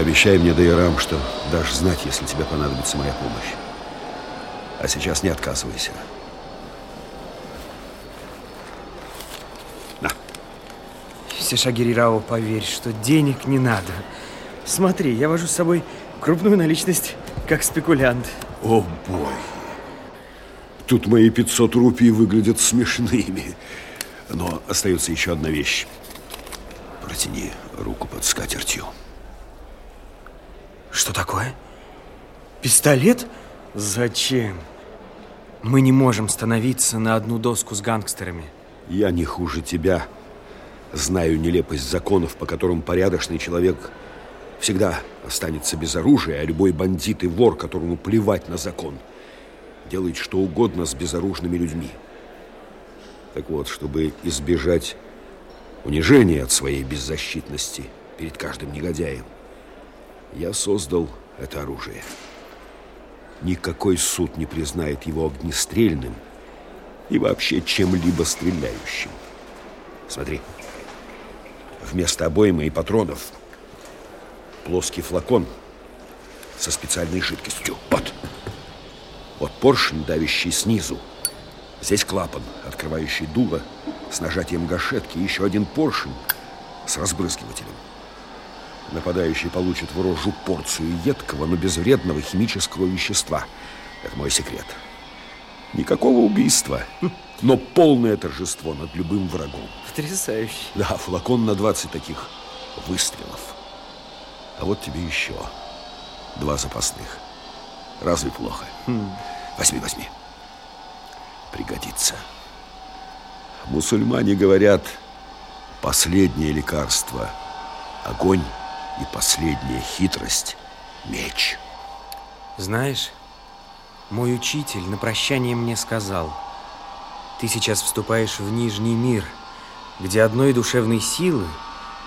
Обещай мне, Дайрам, что дашь знать, если тебе понадобится моя помощь. А сейчас не отказывайся. На. Сешагири поверь, что денег не надо. Смотри, я вожу с собой крупную наличность, как спекулянт. О, бой. Тут мои 500 рупий выглядят смешными. Но остается еще одна вещь. Протяни руку под скатертью. Что такое? Пистолет? Зачем? Мы не можем становиться на одну доску с гангстерами. Я не хуже тебя. Знаю нелепость законов, по которым порядочный человек всегда останется без оружия, а любой бандит и вор, которому плевать на закон, делает что угодно с безоружными людьми. Так вот, чтобы избежать унижения от своей беззащитности перед каждым негодяем, я создал это оружие. Никакой суд не признает его огнестрельным и вообще чем-либо стреляющим. Смотри, вместо обоймы и патронов плоский флакон со специальной жидкостью. Вот. Вот поршень, давящий снизу. Здесь клапан, открывающий дуло с нажатием гашетки. Еще один поршень с разбрызгивателем. Нападающий получит в рожу порцию едкого, но безвредного химического вещества. Это мой секрет. Никакого убийства, но полное торжество над любым врагом. Потрясающе. Да, флакон на 20 таких выстрелов. А вот тебе еще два запасных. Разве плохо? Хм. Возьми, возьми. Пригодится. Мусульмане говорят, последнее лекарство – огонь и последняя хитрость – меч. Знаешь, мой учитель на прощание мне сказал, ты сейчас вступаешь в Нижний мир, где одной душевной силы,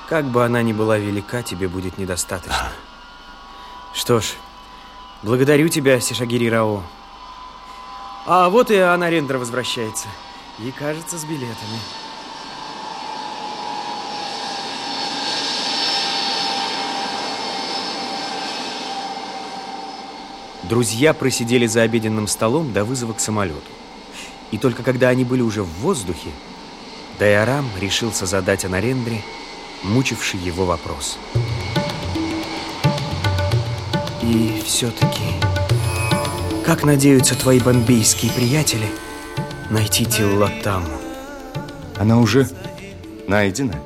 как бы она ни была велика, тебе будет недостаточно. Что ж, благодарю тебя, Сишагири Рао. А вот и Анарендра возвращается. И, кажется, с билетами. Друзья просидели за обеденным столом до вызова к самолету. И только когда они были уже в воздухе, Дайарам решился задать Анарендре мучивший его вопрос. И все-таки, как надеются твои бомбейские приятели найти Тиллатаму? Она уже найдена.